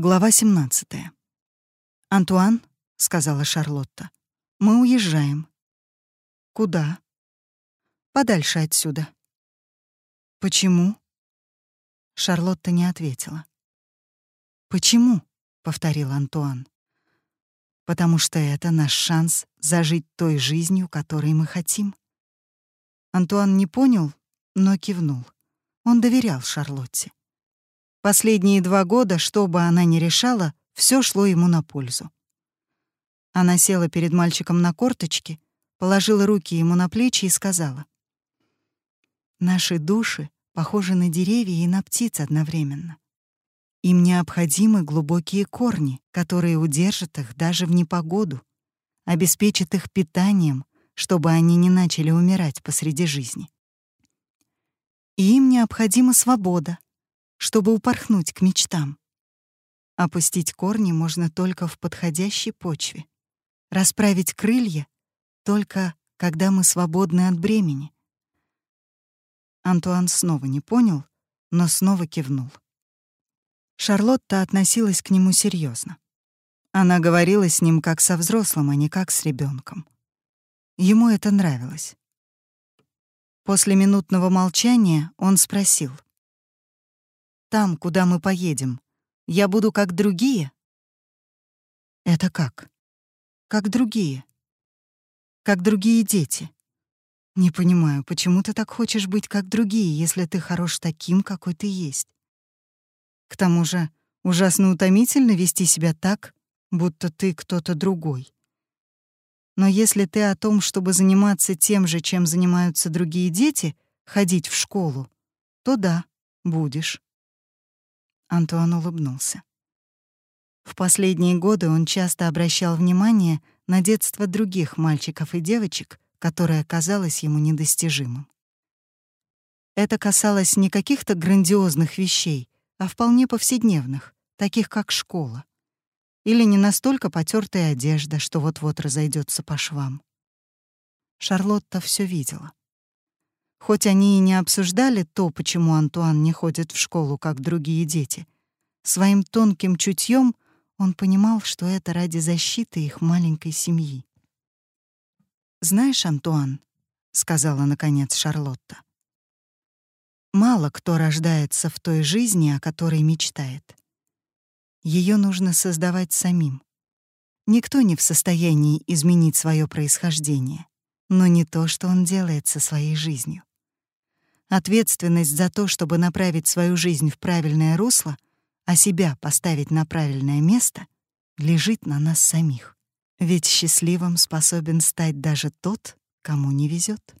Глава 17. «Антуан», — сказала Шарлотта, — «мы уезжаем». «Куда?» «Подальше отсюда». «Почему?» Шарлотта не ответила. «Почему?» — повторил Антуан. «Потому что это наш шанс зажить той жизнью, которой мы хотим». Антуан не понял, но кивнул. Он доверял Шарлотте. Последние два года, что бы она ни решала, все шло ему на пользу. Она села перед мальчиком на корточки, положила руки ему на плечи и сказала. «Наши души похожи на деревья и на птиц одновременно. Им необходимы глубокие корни, которые удержат их даже в непогоду, обеспечат их питанием, чтобы они не начали умирать посреди жизни. И им необходима свобода, чтобы упорхнуть к мечтам. Опустить корни можно только в подходящей почве. Расправить крылья только когда мы свободны от бремени. Антуан снова не понял, но снова кивнул. Шарлотта относилась к нему серьезно. Она говорила с ним как со взрослым, а не как с ребенком. Ему это нравилось. После минутного молчания он спросил — там, куда мы поедем, я буду как другие? Это как? Как другие. Как другие дети. Не понимаю, почему ты так хочешь быть как другие, если ты хорош таким, какой ты есть. К тому же, ужасно утомительно вести себя так, будто ты кто-то другой. Но если ты о том, чтобы заниматься тем же, чем занимаются другие дети, ходить в школу, то да, будешь. Антуан улыбнулся. В последние годы он часто обращал внимание на детство других мальчиков и девочек, которое казалось ему недостижимым. Это касалось не каких-то грандиозных вещей, а вполне повседневных, таких как школа. Или не настолько потертая одежда, что вот-вот разойдется по швам. Шарлотта все видела. Хоть они и не обсуждали то, почему Антуан не ходит в школу, как другие дети, своим тонким чутьем он понимал, что это ради защиты их маленькой семьи. «Знаешь, Антуан», — сказала наконец Шарлотта, «мало кто рождается в той жизни, о которой мечтает. Ее нужно создавать самим. Никто не в состоянии изменить свое происхождение, но не то, что он делает со своей жизнью. Ответственность за то, чтобы направить свою жизнь в правильное русло, а себя поставить на правильное место, лежит на нас самих. Ведь счастливым способен стать даже тот, кому не везет.